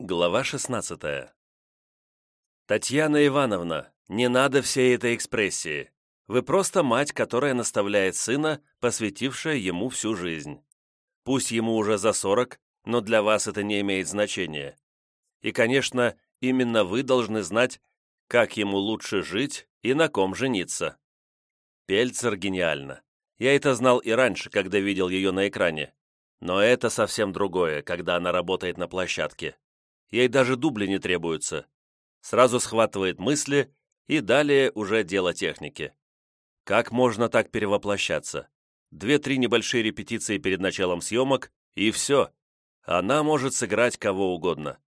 Глава 16 Татьяна Ивановна, не надо всей этой экспрессии. Вы просто мать, которая наставляет сына, посвятившая ему всю жизнь. Пусть ему уже за 40, но для вас это не имеет значения. И, конечно, именно вы должны знать, как ему лучше жить и на ком жениться. Пельцер гениально. Я это знал и раньше, когда видел ее на экране. Но это совсем другое, когда она работает на площадке. Ей даже дубли не требуются. Сразу схватывает мысли, и далее уже дело техники. Как можно так перевоплощаться? Две-три небольшие репетиции перед началом съемок, и все. Она может сыграть кого угодно.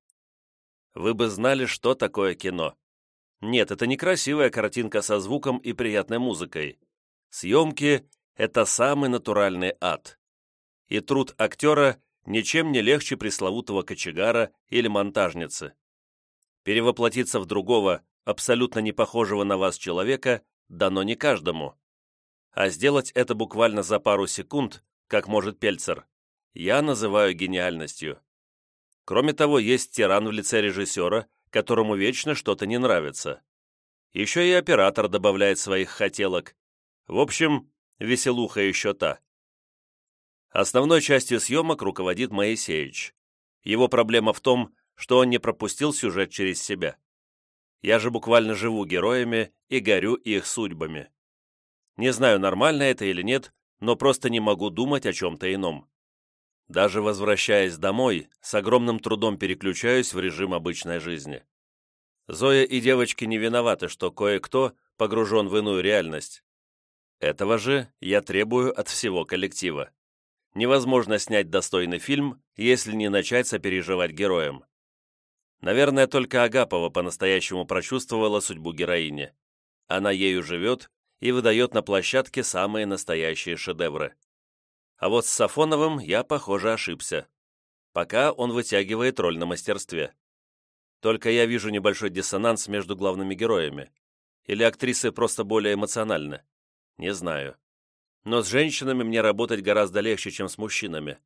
Вы бы знали, что такое кино. Нет, это не красивая картинка со звуком и приятной музыкой. Съемки — это самый натуральный ад. И труд актера ничем не легче пресловутого кочегара или монтажницы. Перевоплотиться в другого, абсолютно не похожего на вас человека, дано не каждому. А сделать это буквально за пару секунд, как может Пельцер, я называю гениальностью. Кроме того, есть тиран в лице режиссера, которому вечно что-то не нравится. Еще и оператор добавляет своих хотелок. В общем, веселуха еще та. Основной частью съемок руководит Моисеевич. Его проблема в том, что он не пропустил сюжет через себя. Я же буквально живу героями и горю их судьбами. Не знаю, нормально это или нет, но просто не могу думать о чем-то ином. Даже возвращаясь домой, с огромным трудом переключаюсь в режим обычной жизни. Зоя и девочки не виноваты, что кое-кто погружен в иную реальность. Этого же я требую от всего коллектива невозможно снять достойный фильм, если не начать сопереживать героям. Наверное, только Агапова по-настоящему прочувствовала судьбу героини. Она ею живет и выдает на площадке самые настоящие шедевры. А вот с Сафоновым я, похоже, ошибся. Пока он вытягивает роль на мастерстве. Только я вижу небольшой диссонанс между главными героями. Или актрисы просто более эмоциональны. Не знаю но с женщинами мне работать гораздо легче, чем с мужчинами.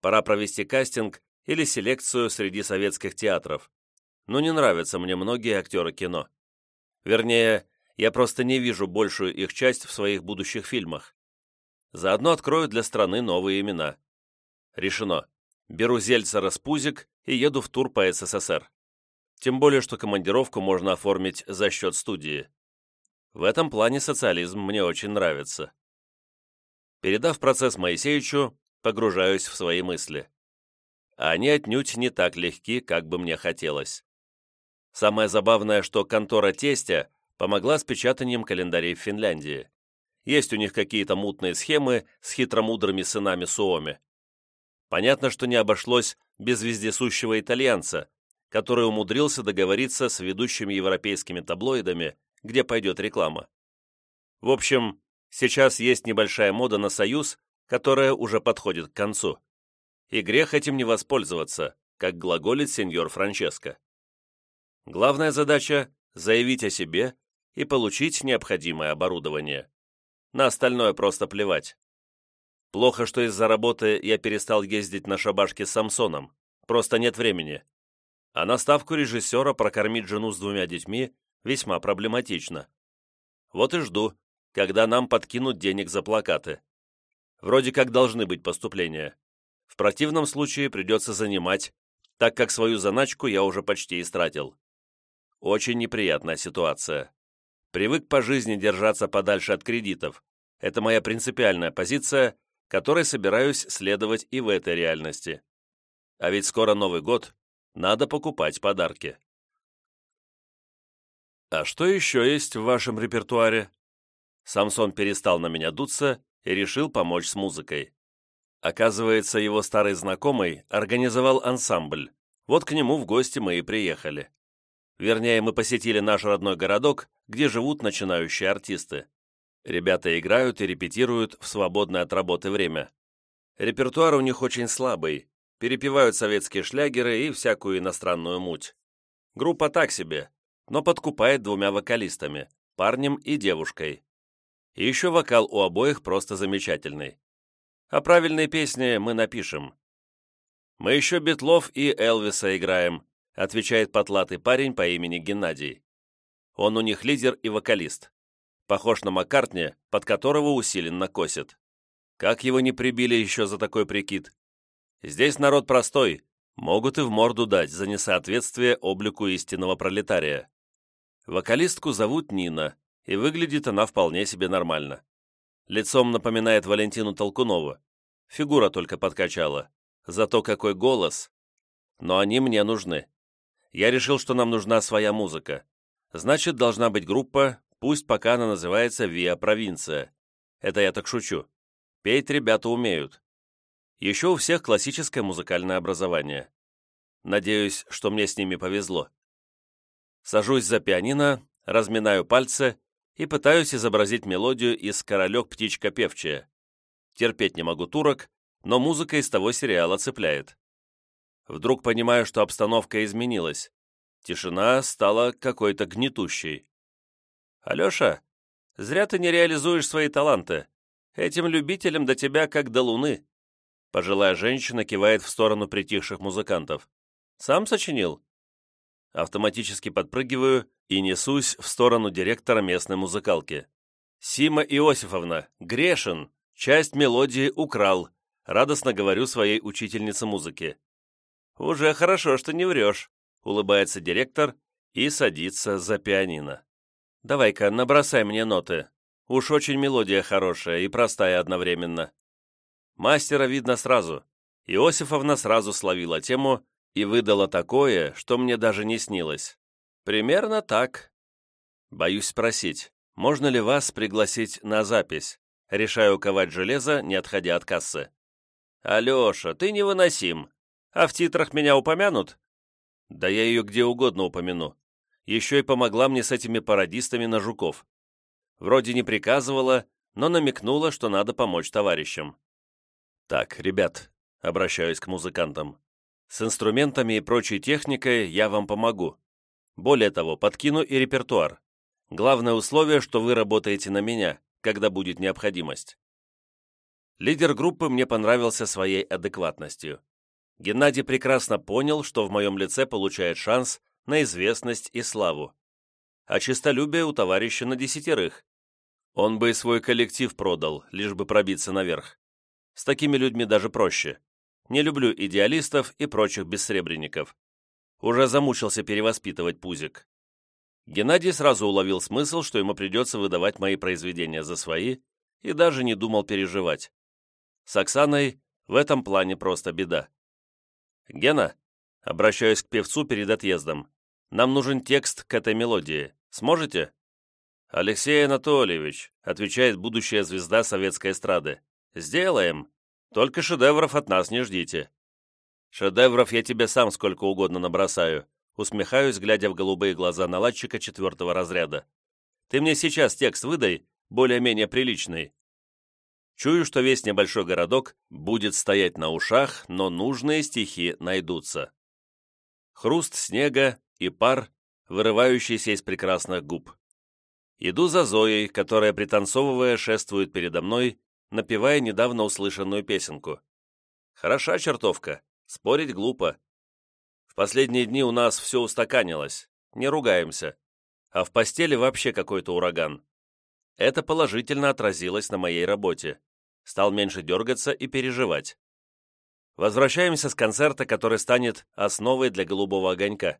Пора провести кастинг или селекцию среди советских театров. Но не нравятся мне многие актеры кино. Вернее, я просто не вижу большую их часть в своих будущих фильмах. Заодно открою для страны новые имена. Решено. Беру Зельцера с Пузик и еду в тур по СССР. Тем более, что командировку можно оформить за счет студии. В этом плане социализм мне очень нравится. Передав процесс Моисеевичу, погружаюсь в свои мысли. Они отнюдь не так легки, как бы мне хотелось. Самое забавное, что контора тестя помогла с печатанием календарей в Финляндии. Есть у них какие-то мутные схемы с хитромудрыми сынами Суоми. Понятно, что не обошлось без вездесущего итальянца, который умудрился договориться с ведущими европейскими таблоидами, где пойдет реклама. В общем, Сейчас есть небольшая мода на союз, которая уже подходит к концу. И грех этим не воспользоваться, как глаголит сеньор Франческо. Главная задача – заявить о себе и получить необходимое оборудование. На остальное просто плевать. Плохо, что из-за работы я перестал ездить на шабашки с Самсоном. Просто нет времени. А на ставку режиссера прокормить жену с двумя детьми весьма проблематично. Вот и жду, когда нам подкинут денег за плакаты. Вроде как должны быть поступления. В противном случае придется занимать, так как свою заначку я уже почти истратил. Очень неприятная ситуация. Привык по жизни держаться подальше от кредитов. Это моя принципиальная позиция, которой собираюсь следовать и в этой реальности. А ведь скоро Новый год, надо покупать подарки. А что еще есть в вашем репертуаре? Самсон перестал на меня дуться и решил помочь с музыкой. Оказывается, его старый знакомый организовал ансамбль. Вот к нему в гости мы и приехали. Вернее, мы посетили наш родной городок, где живут начинающие артисты. Ребята играют и репетируют в свободное от работы время. Репертуар у них очень слабый, перепевают советские шлягеры и всякую иностранную муть. Группа так себе, но подкупает двумя вокалистами, парнем и девушкой. И еще вокал у обоих просто замечательный. А правильные песни мы напишем. «Мы еще Бетлов и Элвиса играем», отвечает потлатый парень по имени Геннадий. Он у них лидер и вокалист. Похож на Маккартни, под которого усиленно косит. Как его не прибили еще за такой прикид? Здесь народ простой, могут и в морду дать за несоответствие облику истинного пролетария. Вокалистку зовут Нина, и выглядит она вполне себе нормально. Лицом напоминает Валентину Толкунову. Фигура только подкачала. Зато какой голос. Но они мне нужны. Я решил, что нам нужна своя музыка. Значит, должна быть группа, пусть пока она называется «Виа Провинция». Это я так шучу. Петь ребята умеют. Еще у всех классическое музыкальное образование. Надеюсь, что мне с ними повезло. Сажусь за пианино, разминаю пальцы и пытаюсь изобразить мелодию из «Королек птичка певчая». Терпеть не могу турок, но музыка из того сериала цепляет. Вдруг понимаю, что обстановка изменилась. Тишина стала какой-то гнетущей. «Алеша, зря ты не реализуешь свои таланты. Этим любителям до тебя как до луны». Пожилая женщина кивает в сторону притихших музыкантов. «Сам сочинил?» Автоматически подпрыгиваю и несусь в сторону директора местной музыкалки. «Сима Иосифовна, грешен, часть мелодии украл», радостно говорю своей учительнице музыки. «Уже хорошо, что не врешь», — улыбается директор и садится за пианино. «Давай-ка, набросай мне ноты. Уж очень мелодия хорошая и простая одновременно». Мастера видно сразу. Иосифовна сразу словила тему и выдала такое, что мне даже не снилось. Примерно так. Боюсь спросить, можно ли вас пригласить на запись? Решаю ковать железо, не отходя от кассы. «Алеша, ты невыносим. А в титрах меня упомянут?» «Да я ее где угодно упомяну. Еще и помогла мне с этими пародистами на жуков. Вроде не приказывала, но намекнула, что надо помочь товарищам. «Так, ребят», — обращаюсь к музыкантам, «с инструментами и прочей техникой я вам помогу. Более того, подкину и репертуар. Главное условие, что вы работаете на меня, когда будет необходимость». Лидер группы мне понравился своей адекватностью. Геннадий прекрасно понял, что в моем лице получает шанс на известность и славу. А честолюбие у товарища на десятерых. Он бы и свой коллектив продал, лишь бы пробиться наверх. С такими людьми даже проще. Не люблю идеалистов и прочих бессребренников. Уже замучился перевоспитывать Пузик. Геннадий сразу уловил смысл, что ему придется выдавать мои произведения за свои, и даже не думал переживать. С Оксаной в этом плане просто беда. «Гена», обращаюсь к певцу перед отъездом, «нам нужен текст к этой мелодии. Сможете?» «Алексей Анатольевич», отвечает будущая звезда советской эстрады, «сделаем. Только шедевров от нас не ждите». «Шедевров я тебе сам сколько угодно набросаю», усмехаюсь, глядя в голубые глаза наладчика четвертого разряда. «Ты мне сейчас текст выдай, более-менее приличный, Чую, что весь небольшой городок будет стоять на ушах, но нужные стихи найдутся. Хруст снега и пар, вырывающийся из прекрасных губ. Иду за Зоей, которая, пританцовывая, шествует передо мной, напевая недавно услышанную песенку. Хороша чертовка, спорить глупо. В последние дни у нас все устаканилось, не ругаемся, а в постели вообще какой-то ураган. Это положительно отразилось на моей работе. Стал меньше дергаться и переживать. Возвращаемся с концерта, который станет основой для «Голубого огонька».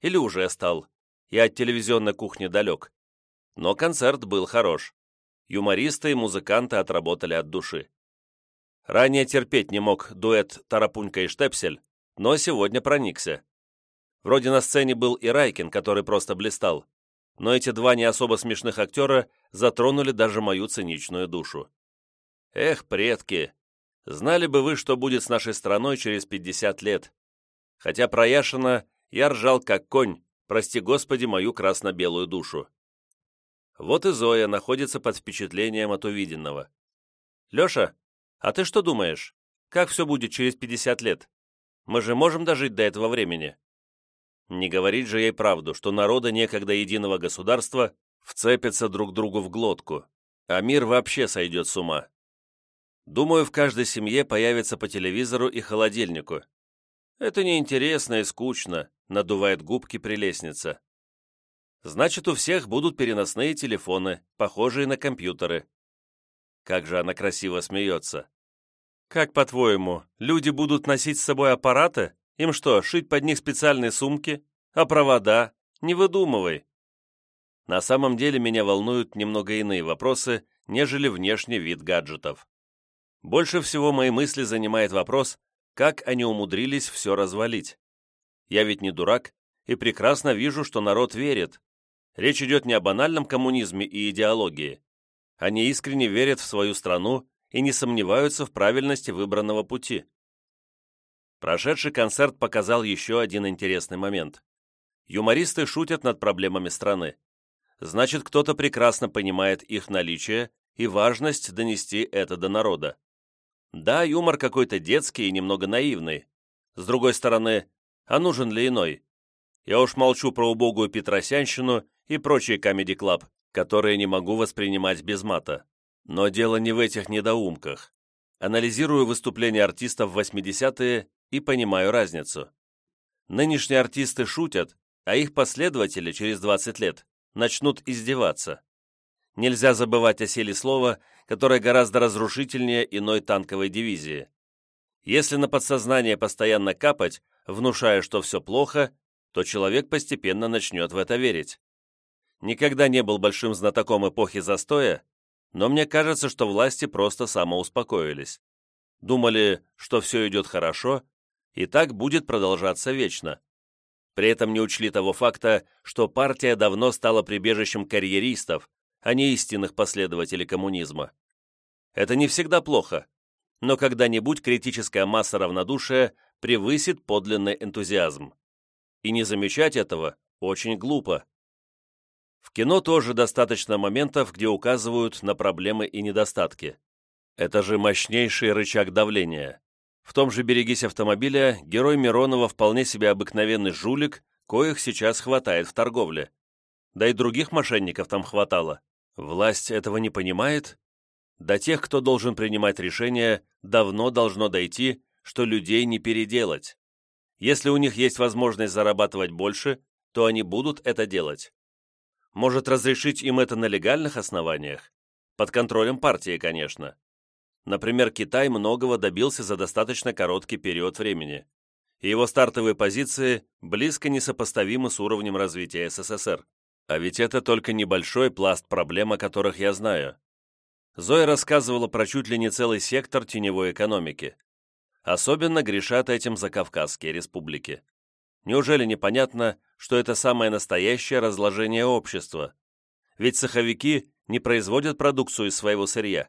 Или уже стал. Я от телевизионной кухни далек. Но концерт был хорош. Юмористы и музыканты отработали от души. Ранее терпеть не мог дуэт «Тарапунька и Штепсель», но сегодня проникся. Вроде на сцене был и Райкин, который просто блистал но эти два не особо смешных актера затронули даже мою циничную душу. Эх, предки, знали бы вы, что будет с нашей страной через 50 лет. Хотя про Яшина я ржал как конь, прости господи мою красно-белую душу. Вот и Зоя находится под впечатлением от увиденного. «Леша, а ты что думаешь? Как все будет через 50 лет? Мы же можем дожить до этого времени?» Не говорить же ей правду, что народы некогда единого государства вцепятся друг другу в глотку, а мир вообще сойдет с ума. Думаю, в каждой семье появится по телевизору и холодильнику, «Это неинтересно и скучно», — надувает губки прелестница. «Значит, у всех будут переносные телефоны, похожие на компьютеры». Как же она красиво смеется. «Как, по-твоему, люди будут носить с собой аппараты? Им что, шить под них специальные сумки? А провода? Не выдумывай!» На самом деле меня волнуют немного иные вопросы, нежели внешний вид гаджетов. Больше всего мои мысли занимает вопрос, как они умудрились все развалить. Я ведь не дурак и прекрасно вижу, что народ верит. Речь идет не о банальном коммунизме и идеологии. Они искренне верят в свою страну и не сомневаются в правильности выбранного пути. Прошедший концерт показал еще один интересный момент. Юмористы шутят над проблемами страны. Значит, кто-то прекрасно понимает их наличие и важность донести это до народа. Да, юмор какой-то детский и немного наивный. С другой стороны, а нужен ли иной? Я уж молчу про убогую Петросянщину и прочие комеди-клаб, которые не могу воспринимать без мата. Но дело не в этих недоумках. Анализирую выступления артистов в 80-е и понимаю разницу. Нынешние артисты шутят, а их последователи через 20 лет начнут издеваться. Нельзя забывать о силе слова, которое гораздо разрушительнее иной танковой дивизии. Если на подсознание постоянно капать, внушая, что все плохо, то человек постепенно начнет в это верить. Никогда не был большим знатоком эпохи застоя, но мне кажется, что власти просто самоуспокоились. Думали, что все идет хорошо, и так будет продолжаться вечно. При этом не учли того факта, что партия давно стала прибежищем карьеристов, а не истинных последователей коммунизма. Это не всегда плохо, но когда-нибудь критическая масса равнодушия превысит подлинный энтузиазм. И не замечать этого очень глупо. В кино тоже достаточно моментов, где указывают на проблемы и недостатки. Это же мощнейший рычаг давления. В том же «Берегись автомобиля» герой Миронова вполне себе обыкновенный жулик, коих сейчас хватает в торговле. Да и других мошенников там хватало. Власть этого не понимает? До тех, кто должен принимать решения, давно должно дойти, что людей не переделать. Если у них есть возможность зарабатывать больше, то они будут это делать. Может разрешить им это на легальных основаниях? Под контролем партии, конечно. Например, Китай многого добился за достаточно короткий период времени. И его стартовые позиции близко несопоставимы с уровнем развития СССР. А ведь это только небольшой пласт проблем, о которых я знаю. Зоя рассказывала про чуть ли не целый сектор теневой экономики. Особенно грешат этим закавказские республики. Неужели непонятно, что это самое настоящее разложение общества? Ведь цеховики не производят продукцию из своего сырья.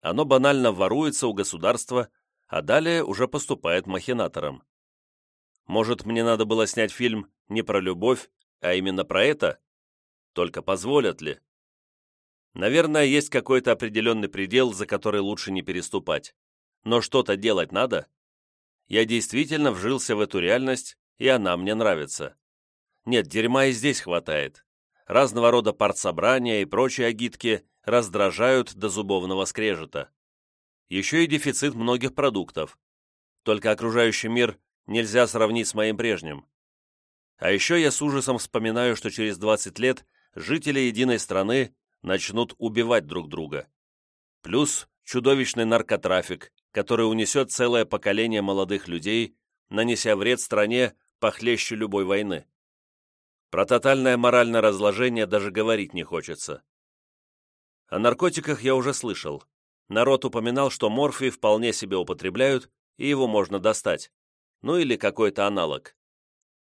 Оно банально воруется у государства, а далее уже поступает махинаторам. Может, мне надо было снять фильм не про любовь, а именно про это? Только позволят ли? Наверное, есть какой-то определенный предел, за который лучше не переступать. Но что-то делать надо. Я действительно вжился в эту реальность, и она мне нравится. Нет, дерьма и здесь хватает. Разного рода партсобрания и прочие агитки раздражают до зубовного скрежета. Еще и дефицит многих продуктов. Только окружающий мир нельзя сравнить с моим прежним. А еще я с ужасом вспоминаю, что через 20 лет жители единой страны начнут убивать друг друга. Плюс чудовищный наркотрафик, который унесет целое поколение молодых людей, нанеся вред стране похлеще любой войны. Про тотальное моральное разложение даже говорить не хочется. О наркотиках я уже слышал. Народ упоминал, что морфий вполне себе употребляют, и его можно достать. Ну или какой-то аналог.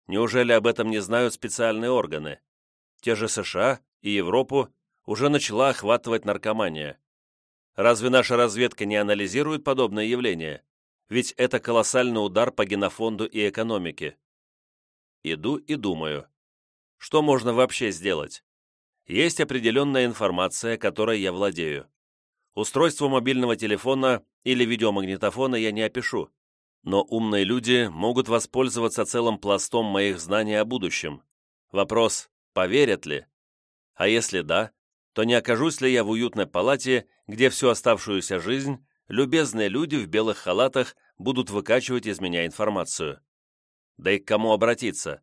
Неужели об этом не знают специальные органы? Те же США и Европу уже начала охватывать наркомания. Разве наша разведка не анализирует подобное явление? Ведь это колоссальный удар по генофонду и экономике. Иду и думаю, что можно вообще сделать? есть определенная информация, которой я владею. Устройство мобильного телефона или видеомагнитофона я не опишу, но умные люди могут воспользоваться целым пластом моих знаний о будущем. Вопрос, поверят ли? А если да, то не окажусь ли я в уютной палате, где всю оставшуюся жизнь любезные люди в белых халатах будут выкачивать из меня информацию? Да и к кому обратиться?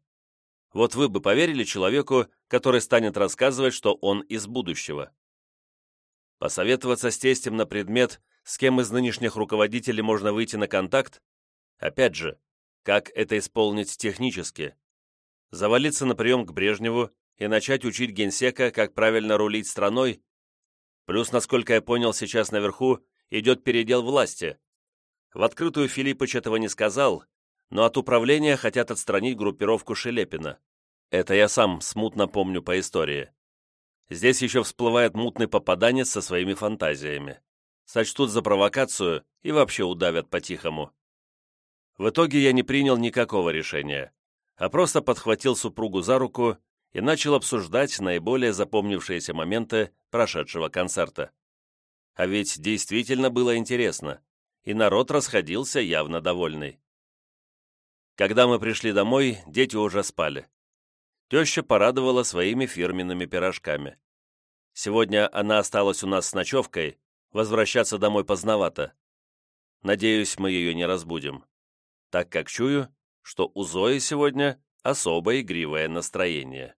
Вот вы бы поверили человеку, который станет рассказывать, что он из будущего? Посоветоваться с тестем на предмет, с кем из нынешних руководителей можно выйти на контакт? Опять же, как это исполнить технически? Завалиться на прием к Брежневу и начать учить генсека, как правильно рулить страной? Плюс, насколько я понял, сейчас наверху идет передел власти. В открытую Филиппыч этого не сказал, но от управления хотят отстранить группировку Шелепина. Это я сам смутно помню по истории. Здесь еще всплывает мутный попаданец со своими фантазиями. Сочтут за провокацию и вообще удавят по-тихому. В итоге я не принял никакого решения, а просто подхватил супругу за руку и начал обсуждать наиболее запомнившиеся моменты прошедшего концерта. А ведь действительно было интересно, и народ расходился явно довольный. Когда мы пришли домой, дети уже спали. Теща порадовала своими фирменными пирожками. Сегодня она осталась у нас с ночевкой, возвращаться домой поздновато. Надеюсь, мы ее не разбудим, так как чую, что у Зои сегодня особо игривое настроение.